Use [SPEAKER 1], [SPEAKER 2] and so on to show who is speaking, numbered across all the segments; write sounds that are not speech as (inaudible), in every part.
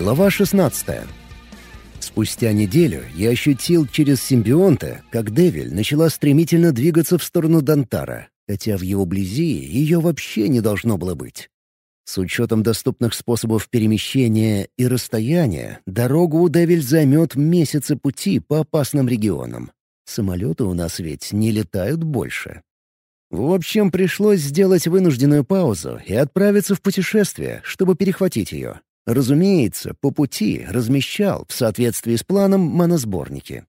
[SPEAKER 1] Глава 16. Спустя неделю я ощутил через симбионта, как Девиль начала стремительно двигаться в сторону Дантара, хотя в его близи ее вообще не должно было быть. С учетом доступных способов перемещения и расстояния, дорогу у Девиль займет месяцы пути по опасным регионам. Самолеты у нас ведь не летают больше. В общем, пришлось сделать вынужденную паузу и отправиться в путешествие, чтобы перехватить ее. Разумеется, по пути размещал в соответствии с планом моносборники.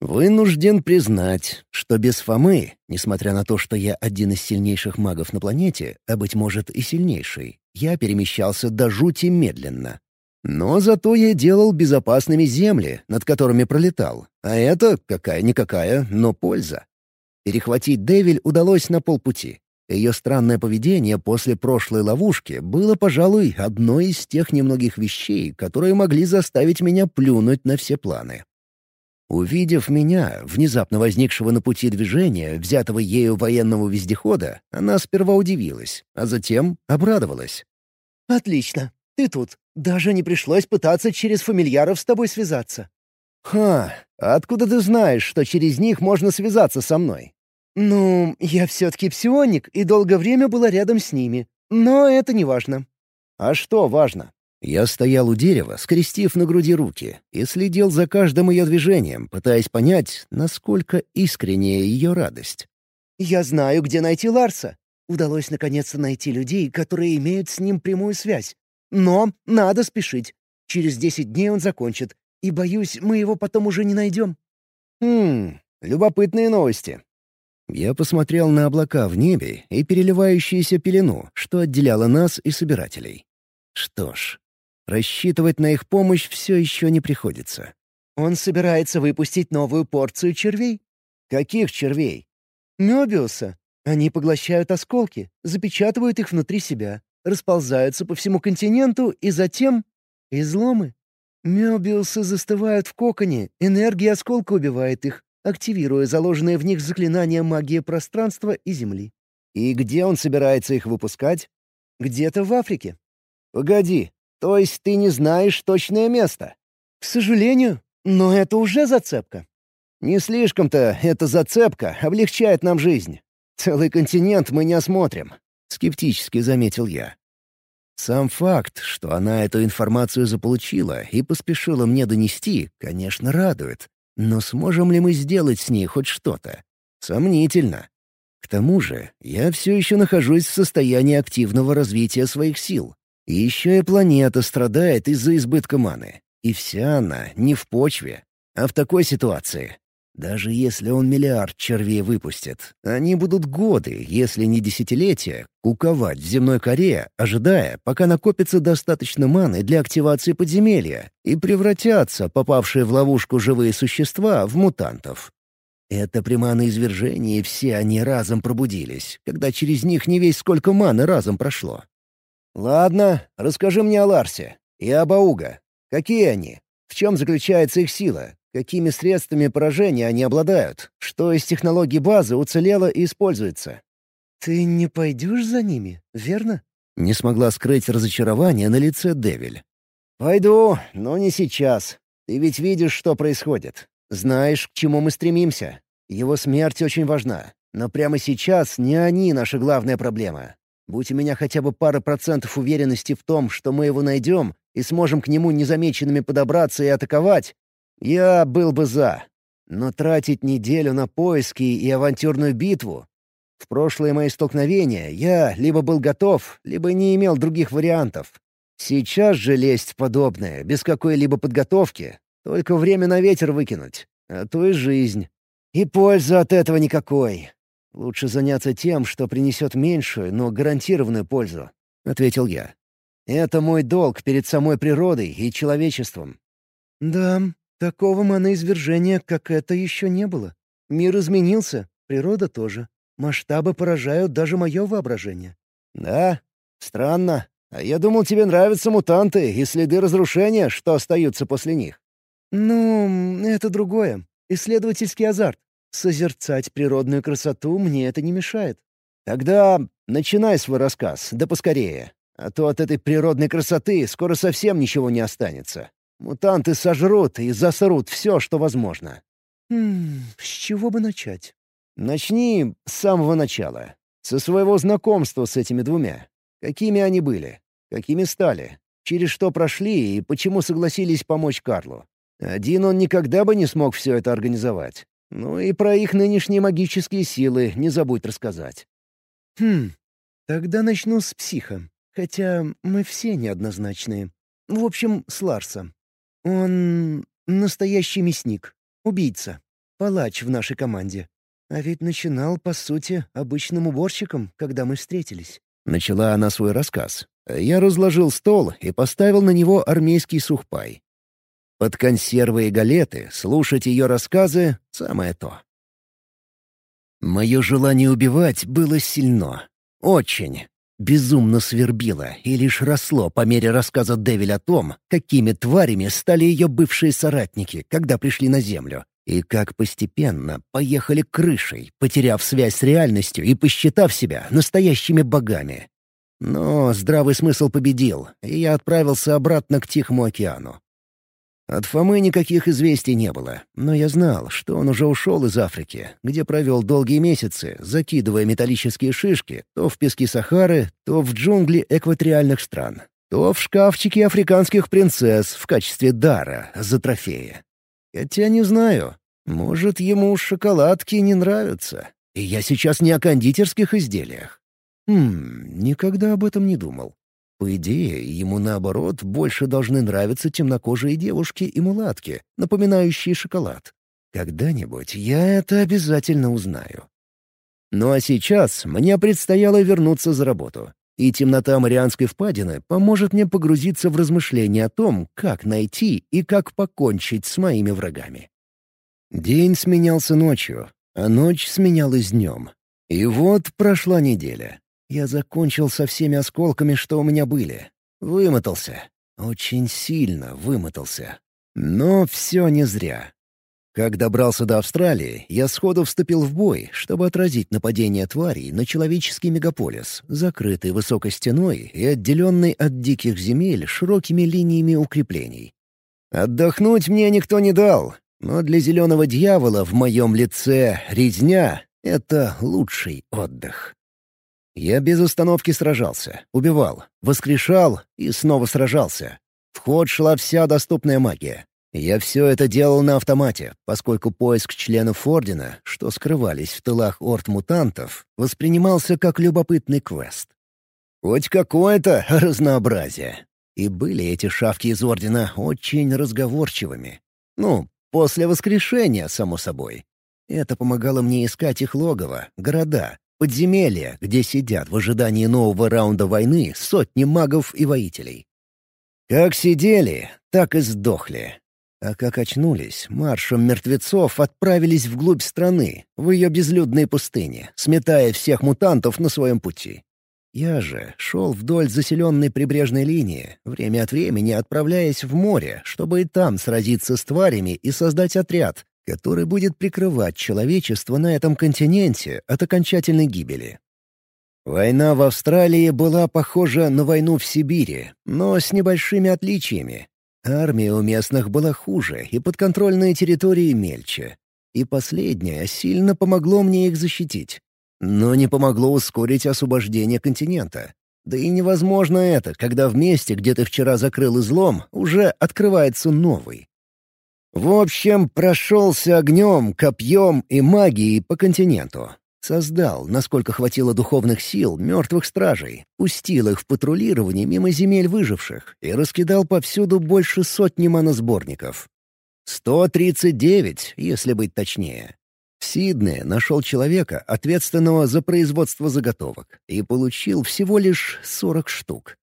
[SPEAKER 1] Вынужден признать, что без Фомы, несмотря на то, что я один из сильнейших магов на планете, а, быть может, и сильнейший, я перемещался до жути медленно. Но зато я делал безопасными земли, над которыми пролетал. А это какая-никакая, но польза. Перехватить Девиль удалось на полпути. Ее странное поведение после прошлой ловушки было, пожалуй, одной из тех немногих вещей, которые могли заставить меня плюнуть на все планы. Увидев меня, внезапно возникшего на пути движения, взятого ею военного вездехода, она сперва удивилась, а затем обрадовалась.
[SPEAKER 2] «Отлично, ты тут. Даже не пришлось пытаться через фамильяров с тобой связаться».
[SPEAKER 1] «Ха, откуда ты знаешь, что через них можно связаться со мной?»
[SPEAKER 2] «Ну, я все-таки псионик и долгое время была рядом с ними. Но это не важно».
[SPEAKER 1] «А что важно?» Я стоял у дерева, скрестив на груди руки, и следил за каждым ее движением, пытаясь понять, насколько искренняя ее радость.
[SPEAKER 2] «Я знаю, где найти Ларса. Удалось наконец-то найти людей, которые имеют с ним прямую связь. Но надо спешить. Через десять дней он закончит, и, боюсь, мы его потом уже не найдем».
[SPEAKER 1] «Хм, любопытные новости. Я посмотрел на облака в небе и переливающуюся пелену, что отделяло нас и собирателей. Что ж, рассчитывать на их помощь все еще не приходится.
[SPEAKER 2] «Он собирается выпустить новую порцию червей?»
[SPEAKER 1] «Каких червей?»
[SPEAKER 2] «Мёбиуса. Они поглощают осколки, запечатывают их внутри себя, расползаются по всему континенту и затем... изломы. Мёбиусы застывают в коконе, энергия осколка убивает их, активируя заложенные в них заклинания магии пространства и Земли.
[SPEAKER 1] И где он собирается их выпускать?
[SPEAKER 2] Где-то в Африке.
[SPEAKER 1] Погоди, то есть ты не знаешь точное место?
[SPEAKER 2] К сожалению, но это уже зацепка.
[SPEAKER 1] Не слишком-то эта зацепка облегчает нам жизнь. Целый континент мы не осмотрим, — скептически заметил я. Сам факт, что она эту информацию заполучила и поспешила мне донести, конечно, радует. Но сможем ли мы сделать с ней хоть что-то? Сомнительно. К тому же, я все еще нахожусь в состоянии активного развития своих сил. И еще и планета страдает из-за избытка маны. И вся она не в почве. А в такой ситуации даже если он миллиард червей выпустит, они будут годы, если не десятилетия, куковать в земной коре, ожидая, пока накопится достаточно маны для активации подземелья, и превратятся попавшие в ловушку живые существа в мутантов. Это при маноизвержении все они разом пробудились, когда через них не весь сколько маны разом прошло. «Ладно, расскажи мне о Ларсе и об Ауга. Какие они? В чем заключается их сила? Какими средствами поражения они обладают? Что из технологий базы уцелело и используется?
[SPEAKER 2] «Ты не пойдешь за ними, верно?»
[SPEAKER 1] Не смогла скрыть разочарование на лице Девиль. «Пойду, но не сейчас. Ты ведь видишь, что происходит. Знаешь, к чему мы стремимся. Его смерть очень важна. Но прямо сейчас не они наша главная проблема. Будь у меня хотя бы пара процентов уверенности в том, что мы его найдем и сможем к нему незамеченными подобраться и атаковать, я был бы за. Но тратить неделю на поиски и авантюрную битву... В прошлые мои столкновения я либо был готов, либо не имел других вариантов. Сейчас же лезть в подобное, без какой-либо подготовки, только время на ветер выкинуть, а то и жизнь. И пользы от этого никакой. Лучше заняться тем, что принесет меньшую, но гарантированную пользу», — ответил я. «Это мой долг перед самой природой и человечеством».
[SPEAKER 2] «Да, Такого маноизвержения, как это, еще не было. Мир изменился, природа тоже. Масштабы поражают даже мое воображение.
[SPEAKER 1] «Да? Странно. А я думал, тебе нравятся мутанты и следы разрушения, что остаются после них».
[SPEAKER 2] «Ну, это другое. Исследовательский азарт. Созерцать природную красоту мне это не мешает».
[SPEAKER 1] «Тогда начинай свой рассказ, да поскорее. А то от этой природной красоты скоро совсем ничего не останется. Мутанты сожрут и засрут все, что возможно.
[SPEAKER 2] Хм, с чего бы начать?
[SPEAKER 1] Начни с самого начала. Со своего знакомства с этими двумя. Какими они были? Какими стали? Через что прошли и почему согласились помочь Карлу? Один он никогда бы не смог все это организовать. Ну и про их нынешние магические силы не забудь рассказать.
[SPEAKER 2] Хм, тогда начну с психа. Хотя мы все неоднозначные. В общем, с Ларса. Он настоящий мясник, убийца, палач в нашей команде. А ведь начинал, по сути, обычным уборщиком, когда мы встретились.
[SPEAKER 1] Начала она свой рассказ. Я разложил стол и поставил на него армейский сухпай. Под консервы и галеты слушать ее рассказы — самое то. Мое желание убивать было сильно. Очень. Безумно свербило и лишь росло по мере рассказа Девиль о том, какими тварями стали ее бывшие соратники, когда пришли на Землю, и как постепенно поехали крышей, потеряв связь с реальностью и посчитав себя настоящими богами. Но здравый смысл победил, и я отправился обратно к Тихому океану. От Фомы никаких известий не было, но я знал, что он уже ушел из Африки, где провел долгие месяцы, закидывая металлические шишки то в пески Сахары, то в джунгли экваториальных стран, то в шкафчики африканских принцесс в качестве дара за трофеи. Хотя не знаю, может, ему шоколадки не нравятся, и я сейчас не о кондитерских изделиях. Хм, никогда об этом не думал. По идее, ему наоборот больше должны нравиться темнокожие девушки и мулатки, напоминающие шоколад. Когда-нибудь я это обязательно узнаю. Ну а сейчас мне предстояло вернуться за работу. И темнота Марианской впадины поможет мне погрузиться в размышления о том, как найти и как покончить с моими врагами. День сменялся ночью, а ночь сменялась днем. И вот прошла неделя. Я закончил со всеми осколками, что у меня были. Вымотался. Очень сильно вымотался. Но все не зря. Как добрался до Австралии, я сходу вступил в бой, чтобы отразить нападение тварей на человеческий мегаполис, закрытый высокой стеной и отделенный от диких земель широкими линиями укреплений. Отдохнуть мне никто не дал, но для зеленого дьявола в моем лице резня — это лучший отдых. Я без остановки сражался, убивал, воскрешал и снова сражался. В ход шла вся доступная магия. Я все это делал на автомате, поскольку поиск членов Ордена, что скрывались в тылах орд-мутантов, воспринимался как любопытный квест. Хоть какое-то (laughs) разнообразие. И были эти шавки из Ордена очень разговорчивыми. Ну, после воскрешения, само собой. Это помогало мне искать их логово, города, Подземелья, где сидят в ожидании нового раунда войны сотни магов и воителей. Как сидели, так и сдохли. А как очнулись, маршем мертвецов отправились вглубь страны, в ее безлюдные пустыни, сметая всех мутантов на своем пути. Я же шел вдоль заселенной прибрежной линии, время от времени отправляясь в море, чтобы и там сразиться с тварями и создать отряд, который будет прикрывать человечество на этом континенте от окончательной гибели. Война в Австралии была похожа на войну в Сибири, но с небольшими отличиями. Армия у местных была хуже и подконтрольные территории мельче. И последнее сильно помогло мне их защитить. Но не помогло ускорить освобождение континента. Да и невозможно это, когда в месте, где ты вчера закрыл излом, уже открывается новый. В общем, прошелся огнем, копьем и магией по континенту. Создал, насколько хватило духовных сил, мертвых стражей, пустил их в патрулирование мимо земель выживших и раскидал повсюду больше сотни моносборников. 139, если быть точнее. В Сиднее нашел человека, ответственного за производство заготовок, и получил всего лишь 40 штук.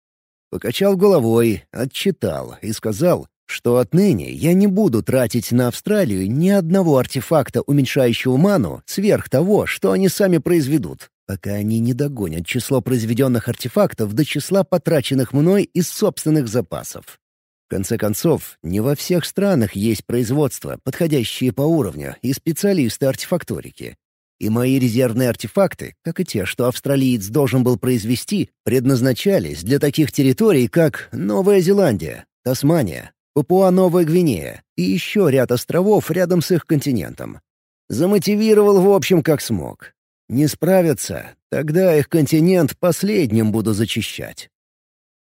[SPEAKER 1] Покачал головой, отчитал и сказал, что отныне я не буду тратить на Австралию ни одного артефакта, уменьшающего ману, сверх того, что они сами произведут, пока они не догонят число произведенных артефактов до числа потраченных мной из собственных запасов. В конце концов, не во всех странах есть производство, подходящие по уровню, и специалисты артефакторики. и мои резервные артефакты, как и те, что австралиец должен был произвести, предназначались для таких территорий, как Новая Зеландия, Тасмания, Папуа-Новая Гвинея и еще ряд островов рядом с их континентом. Замотивировал в общем как смог. Не справятся, тогда их континент последним буду зачищать.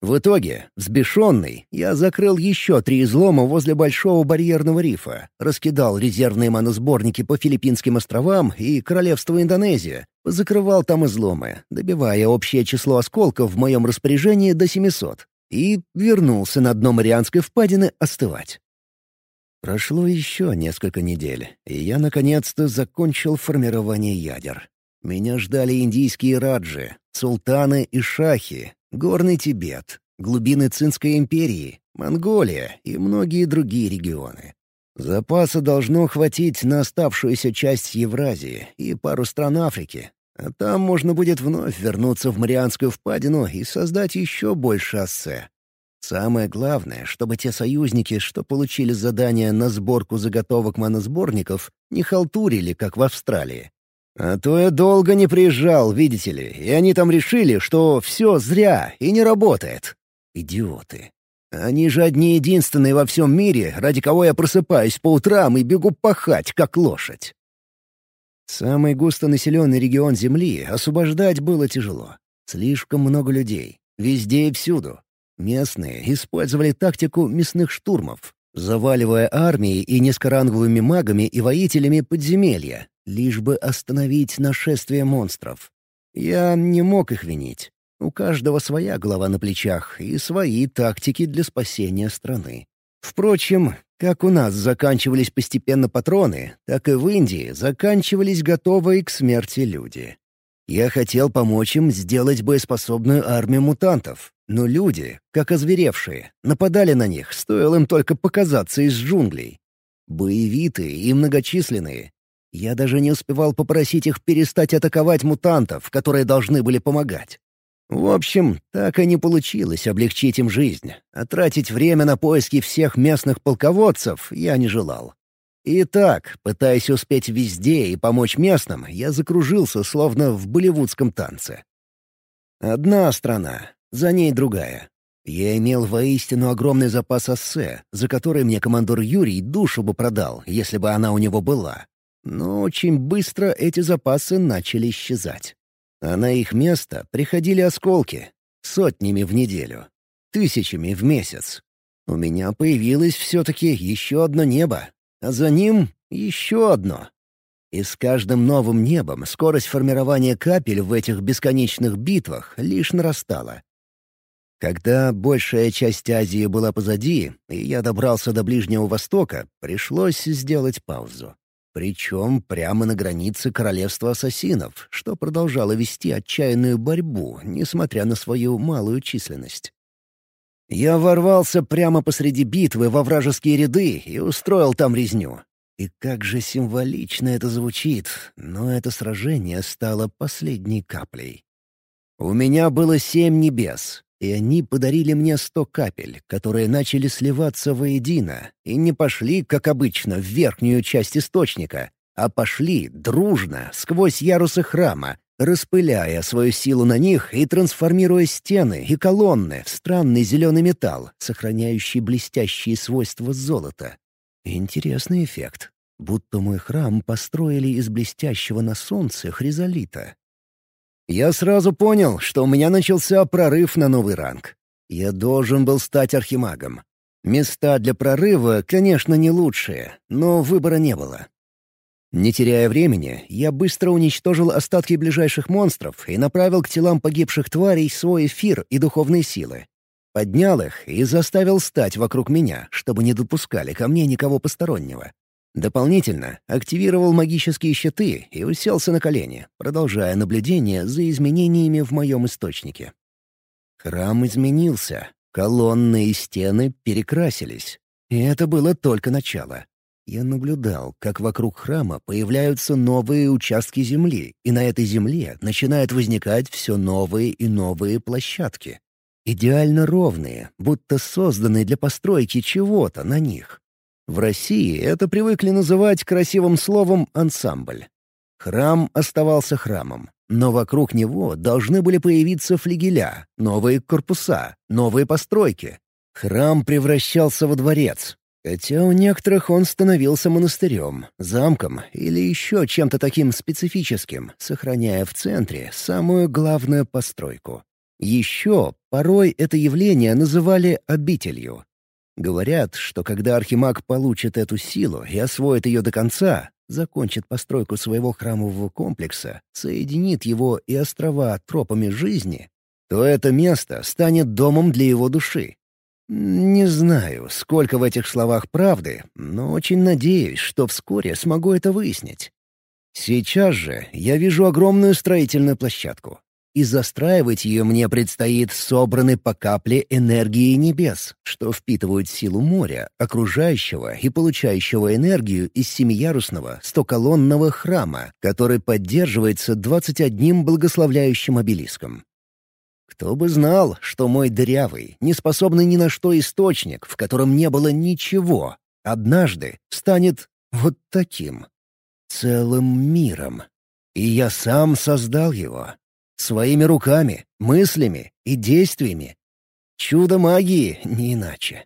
[SPEAKER 1] В итоге, взбешенный, я закрыл еще три излома возле Большого барьерного рифа, раскидал резервные маносборники по Филиппинским островам и Королевству Индонезия, закрывал там изломы, добивая общее число осколков в моем распоряжении до 700, и вернулся на дно Марианской впадины остывать. Прошло еще несколько недель, и я наконец-то закончил формирование ядер. Меня ждали индийские раджи, султаны и шахи, Горный Тибет, глубины Цинской империи, Монголия и многие другие регионы. Запаса должно хватить на оставшуюся часть Евразии и пару стран Африки, а там можно будет вновь вернуться в Марианскую впадину и создать еще больше ассе. Самое главное, чтобы те союзники, что получили задание на сборку заготовок маносборников, не халтурили, как в Австралии. А то я долго не приезжал, видите ли, и они там решили, что все зря и не работает. Идиоты. Они же одни единственные во всем мире, ради кого я просыпаюсь по утрам и бегу пахать, как лошадь. Самый густонаселенный регион Земли освобождать было тяжело. Слишком много людей. Везде и всюду. Местные использовали тактику мясных штурмов, заваливая армии и низкоранговыми магами и воителями подземелья, лишь бы остановить нашествие монстров. Я не мог их винить. У каждого своя голова на плечах и свои тактики для спасения страны. Впрочем, как у нас заканчивались постепенно патроны, так и в Индии заканчивались готовые к смерти люди. Я хотел помочь им сделать боеспособную армию мутантов, но люди, как озверевшие, нападали на них, стоило им только показаться из джунглей. Боевитые и многочисленные. Я даже не успевал попросить их перестать атаковать мутантов, которые должны были помогать. В общем, так и не получилось облегчить им жизнь, а тратить время на поиски всех местных полководцев я не желал. И так, пытаясь успеть везде и помочь местным, я закружился, словно в болливудском танце. Одна страна, за ней другая. Я имел воистину огромный запас ассе, за который мне командор Юрий душу бы продал, если бы она у него была. Но очень быстро эти запасы начали исчезать. А на их место приходили осколки. Сотнями в неделю. Тысячами в месяц. У меня появилось все-таки еще одно небо. А за ним еще одно. И с каждым новым небом скорость формирования капель в этих бесконечных битвах лишь нарастала. Когда большая часть Азии была позади, и я добрался до Ближнего Востока, пришлось сделать паузу. Причем прямо на границе королевства ассасинов, что продолжало вести отчаянную борьбу, несмотря на свою малую численность. Я ворвался прямо посреди битвы во вражеские ряды и устроил там резню. И как же символично это звучит, но это сражение стало последней каплей. У меня было семь небес, и они подарили мне сто капель, которые начали сливаться воедино и не пошли, как обычно, в верхнюю часть источника, а пошли дружно сквозь ярусы храма, распыляя свою силу на них и трансформируя стены и колонны в странный зеленый металл, сохраняющий блестящие свойства золота. Интересный эффект. Будто мой храм построили из блестящего на солнце хризолита. Я сразу понял, что у меня начался прорыв на новый ранг. Я должен был стать архимагом. Места для прорыва, конечно, не лучшие, но выбора не было. Не теряя времени, я быстро уничтожил остатки ближайших монстров и направил к телам погибших тварей свой эфир и духовные силы. Поднял их и заставил стать вокруг меня, чтобы не допускали ко мне никого постороннего. Дополнительно активировал магические щиты и уселся на колени, продолжая наблюдение за изменениями в моем источнике. Храм изменился, колонны и стены перекрасились. И это было только начало. Я наблюдал, как вокруг храма появляются новые участки земли, и на этой земле начинают возникать все новые и новые площадки. Идеально ровные, будто созданные для постройки чего-то на них. В России это привыкли называть красивым словом «ансамбль». Храм оставался храмом, но вокруг него должны были появиться флигеля, новые корпуса, новые постройки. Храм превращался во дворец, хотя у некоторых он становился монастырем, замком или еще чем-то таким специфическим, сохраняя в центре самую главную постройку. Еще порой это явление называли обителью. Говорят, что когда Архимаг получит эту силу и освоит ее до конца, закончит постройку своего храмового комплекса, соединит его и острова тропами жизни, то это место станет домом для его души. Не знаю, сколько в этих словах правды, но очень надеюсь, что вскоре смогу это выяснить. Сейчас же я вижу огромную строительную площадку и застраивать ее мне предстоит собранной по капле энергии небес, что впитывают силу моря, окружающего и получающего энергию из семиярусного стоколонного храма, который поддерживается 21 благословляющим обелиском. Кто бы знал, что мой дырявый, неспособный ни на что источник, в котором не было ничего, однажды станет вот таким. Целым миром. И я сам создал его, Своими руками, мыслями и действиями. Чудо магии, не иначе.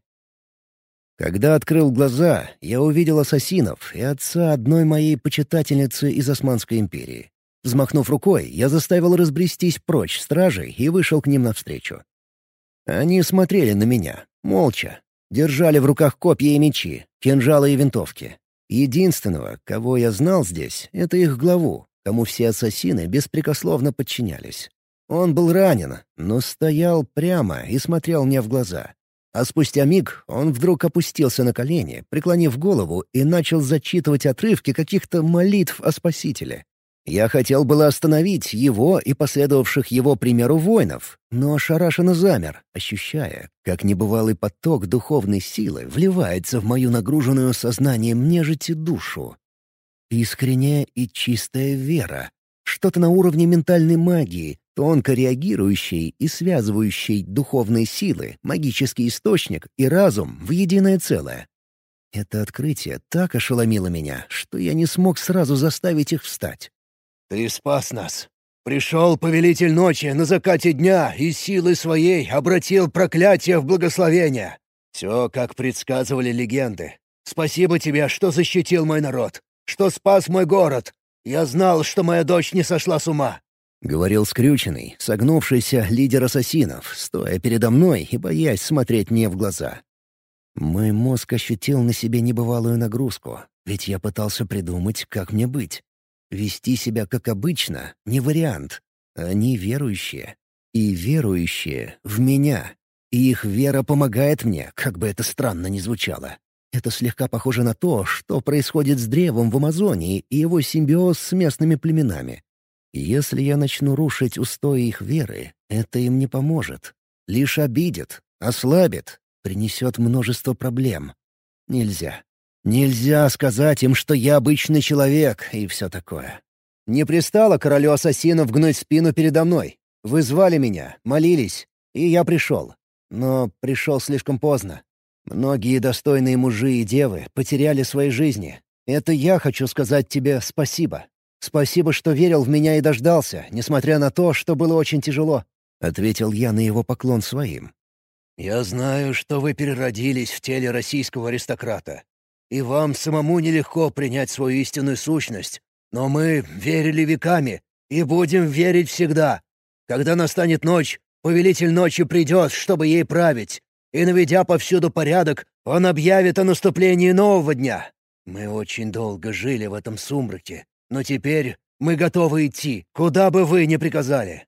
[SPEAKER 1] Когда открыл глаза, я увидел ассасинов и отца одной моей почитательницы из Османской империи. Взмахнув рукой, я заставил разбрестись прочь стражей и вышел к ним навстречу. Они смотрели на меня, молча, держали в руках копья и мечи, кинжалы и винтовки. Единственного, кого я знал здесь, — это их главу, кому все ассасины беспрекословно подчинялись. Он был ранен, но стоял прямо и смотрел мне в глаза. А спустя миг он вдруг опустился на колени, преклонив голову и начал зачитывать отрывки каких-то молитв о Спасителе. Я хотел было остановить его и последовавших его примеру воинов, но ошарашенно замер, ощущая, как небывалый поток духовной силы вливается в мою нагруженную сознанием нежити душу. Искренняя и чистая вера. Что-то на уровне ментальной магии, тонко реагирующей и связывающей духовные силы, магический источник и разум в единое целое. Это открытие так ошеломило меня, что я не смог сразу заставить их встать.
[SPEAKER 2] «Ты спас нас. Пришел повелитель ночи на закате дня и силой своей обратил проклятие в благословение. Все, как предсказывали легенды. Спасибо тебе, что защитил мой народ что спас мой город. Я знал, что моя дочь не сошла с ума».
[SPEAKER 1] — говорил скрюченный, согнувшийся лидер ассасинов, стоя передо мной и боясь смотреть мне в глаза. Мой мозг ощутил на себе небывалую нагрузку, ведь я пытался придумать, как мне быть. Вести себя как обычно — не вариант. Они верующие. И верующие в меня. И их вера помогает мне, как бы это странно ни звучало. Это слегка похоже на то, что происходит с древом в Амазонии и его симбиоз с местными племенами. Если я начну рушить устои их веры, это им не поможет. Лишь обидит, ослабит, принесет множество проблем. Нельзя. Нельзя сказать им, что я обычный человек и все такое. Не пристало королю ассасинов гнуть спину передо мной. Вы звали меня, молились, и я пришел. Но пришел слишком поздно. Многие достойные мужи и девы потеряли свои жизни. Это я хочу сказать тебе спасибо. Спасибо, что верил в меня и дождался, несмотря на то, что было очень тяжело», — ответил я на его поклон своим.
[SPEAKER 2] «Я знаю, что вы переродились в теле российского аристократа, и вам самому нелегко принять свою истинную сущность, но мы верили веками и будем верить всегда. Когда настанет ночь, повелитель ночи придет, чтобы ей править, и, наведя повсюду порядок, он объявит о наступлении нового дня. Мы очень долго жили в этом сумраке, но теперь мы готовы идти, куда бы вы ни приказали».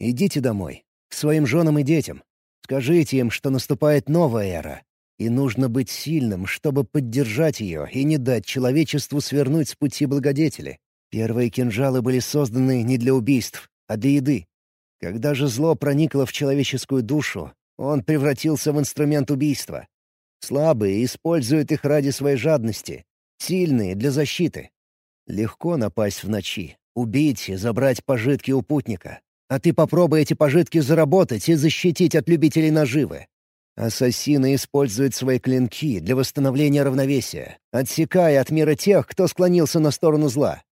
[SPEAKER 1] «Идите домой, к своим женам и детям. Скажите им, что наступает новая эра, и нужно быть сильным, чтобы поддержать ее и не дать человечеству свернуть с пути благодетели. Первые кинжалы были созданы не для убийств, а для еды. Когда же зло проникло в человеческую душу, он превратился в инструмент убийства. Слабые используют их ради своей жадности, сильные — для защиты. Легко напасть в ночи, убить и забрать пожитки у путника. А ты попробуй эти пожитки заработать и защитить от любителей наживы. Ассасины используют свои клинки для восстановления равновесия, отсекая от мира тех, кто склонился на сторону зла.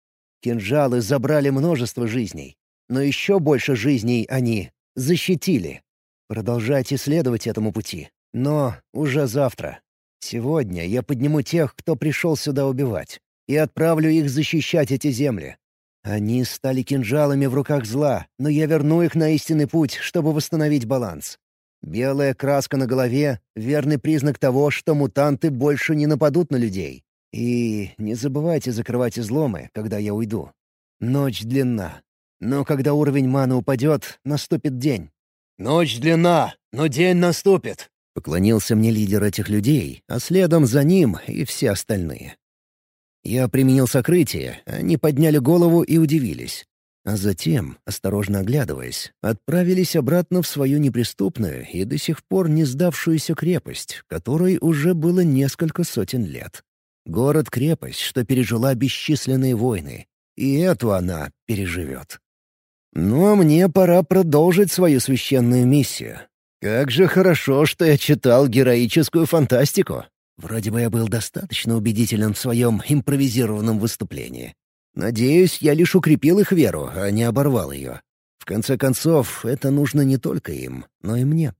[SPEAKER 1] Кинжалы забрали множество жизней. Но еще больше жизней они защитили. Продолжать исследовать этому пути. Но уже завтра. Сегодня я подниму тех, кто пришел сюда убивать, и отправлю их защищать эти земли. Они стали кинжалами в руках зла, но я верну их на истинный путь, чтобы восстановить баланс. Белая краска на голове — верный признак того, что мутанты больше не нападут на людей. И не забывайте закрывать изломы, когда я уйду. Ночь длинна. Но когда уровень маны упадет, наступит день. «Ночь длинна, но день наступит», — поклонился мне лидер этих людей, а следом за ним и все остальные. Я применил сокрытие, они подняли голову и удивились. А затем, осторожно оглядываясь, отправились обратно в свою неприступную и до сих пор не сдавшуюся крепость, которой уже было несколько сотен лет. Город-крепость, что пережила бесчисленные войны. И эту она переживет. Ну а мне пора продолжить свою священную миссию. Как же хорошо, что я читал героическую фантастику. Вроде бы я был достаточно убедителен в своем импровизированном выступлении. Надеюсь, я лишь укрепил их веру, а не оборвал ее. В конце концов, это нужно не только им, но и мне.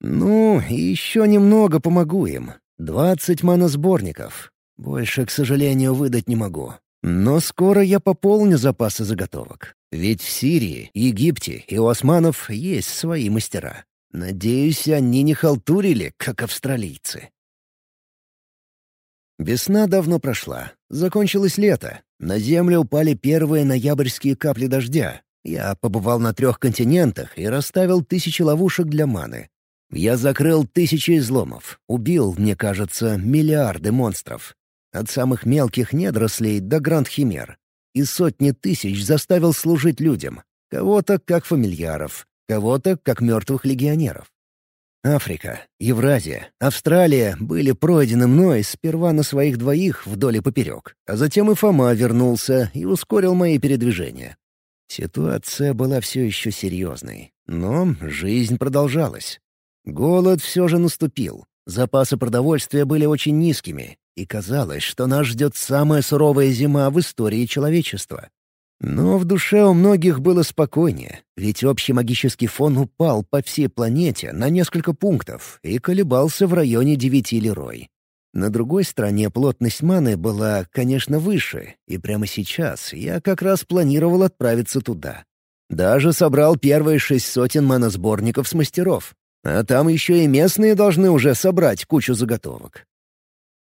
[SPEAKER 1] Ну, и еще немного помогу им. Двадцать маносборников. Больше, к сожалению, выдать не могу. Но скоро я пополню запасы заготовок. Ведь в Сирии, Египте и у османов есть свои мастера. Надеюсь, они не халтурили, как австралийцы. Весна давно прошла. Закончилось лето. На землю упали первые ноябрьские капли дождя. Я побывал на трех континентах и расставил тысячи ловушек для маны. Я закрыл тысячи изломов, убил, мне кажется, миллиарды монстров. От самых мелких недорослей до гранд-химер. И сотни тысяч заставил служить людям. Кого-то как фамильяров, кого-то как мертвых легионеров. Африка, Евразия, Австралия были пройдены мной сперва на своих двоих вдоль и поперек, а затем и Фома вернулся и ускорил мои передвижения. Ситуация была все еще серьезной, но жизнь продолжалась. Голод все же наступил, запасы продовольствия были очень низкими, и казалось, что нас ждет самая суровая зима в истории человечества. Но в душе у многих было спокойнее, ведь общий магический фон упал по всей планете на несколько пунктов и колебался в районе девяти лерой. На другой стороне плотность маны была, конечно, выше, и прямо сейчас я как раз планировал отправиться туда. Даже собрал первые шесть сотен маносборников с мастеров. А там еще и местные должны уже собрать кучу заготовок.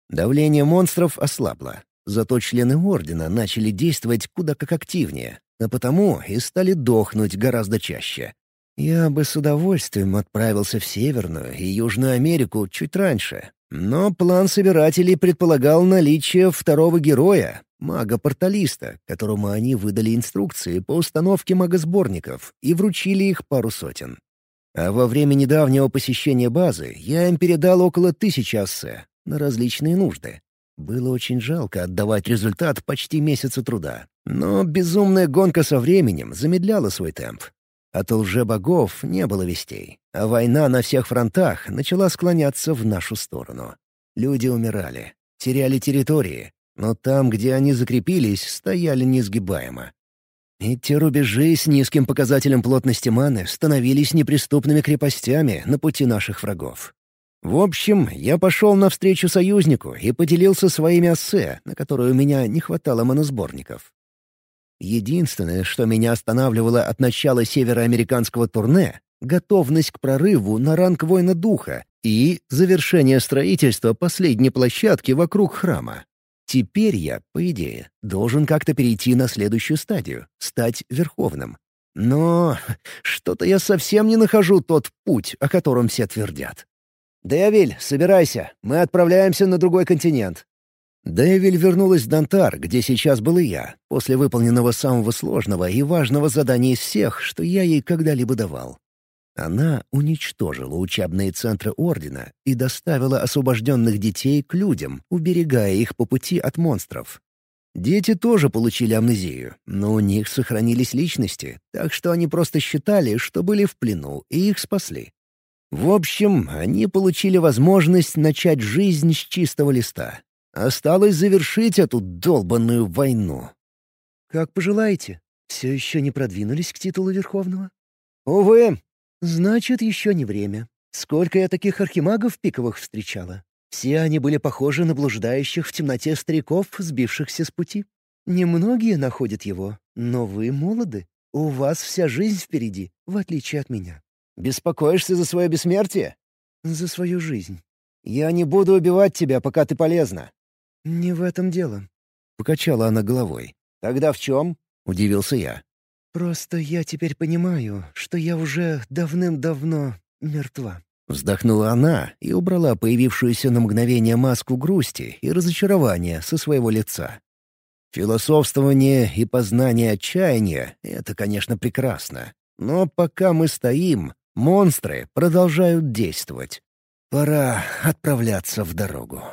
[SPEAKER 1] Давление монстров ослабло. Зато члены Ордена начали действовать куда как активнее, а потому и стали дохнуть гораздо чаще. Я бы с удовольствием отправился в Северную и Южную Америку чуть раньше, но план собирателей предполагал наличие второго героя, мага-порталиста, которому они выдали инструкции по установке магосборников и вручили их пару сотен. А во время недавнего посещения базы я им передал около тысячи ассе на различные нужды. Было очень жалко отдавать результат почти месяца труда. Но безумная гонка со временем замедляла свой темп. От лже-богов не было вестей, а война на всех фронтах начала склоняться в нашу сторону. Люди умирали, теряли территории, но там, где они закрепились, стояли несгибаемо. Эти рубежи с низким показателем плотности маны становились неприступными крепостями на пути наших врагов. В общем, я пошел навстречу союзнику и поделился своими ассе, на которые у меня не хватало моносборников. Единственное, что меня останавливало от начала североамериканского турне — готовность к прорыву на ранг воина духа и завершение строительства последней площадки вокруг храма. Теперь я, по идее, должен как-то перейти на следующую стадию — стать верховным. Но что-то я совсем не нахожу тот путь, о котором все твердят. «Дэвиль, собирайся, мы отправляемся на другой континент». Дэвиль вернулась в Дантар, где сейчас был и я, после выполненного самого сложного и важного задания из всех, что я ей когда-либо давал. Она уничтожила учебные центры Ордена и доставила освобожденных детей к людям, уберегая их по пути от монстров. Дети тоже получили амнезию, но у них сохранились личности, так что они просто считали, что были в плену, и их спасли. В общем, они получили возможность начать жизнь с чистого листа. Осталось завершить эту долбанную войну.
[SPEAKER 2] «Как пожелаете. Все еще не продвинулись к титулу Верховного?»
[SPEAKER 1] «Увы».
[SPEAKER 2] «Значит, еще не время. Сколько я таких архимагов пиковых встречала. Все они были похожи на блуждающих в темноте стариков, сбившихся с пути. Немногие находят его, но вы молоды. У вас вся жизнь впереди, в отличие от меня.
[SPEAKER 1] Беспокоишься за свое бессмертие?
[SPEAKER 2] За свою жизнь.
[SPEAKER 1] Я не буду убивать тебя, пока ты полезна.
[SPEAKER 2] Не в этом дело.
[SPEAKER 1] Покачала она головой. Тогда в чем? Удивился я.
[SPEAKER 2] Просто я теперь понимаю, что я уже давным-давно мертва.
[SPEAKER 1] Вздохнула она и убрала появившуюся на мгновение маску грусти и разочарования со своего лица. Философствование и познание отчаяния — это, конечно, прекрасно. Но пока мы стоим, монстры продолжают действовать. Пора отправляться в дорогу.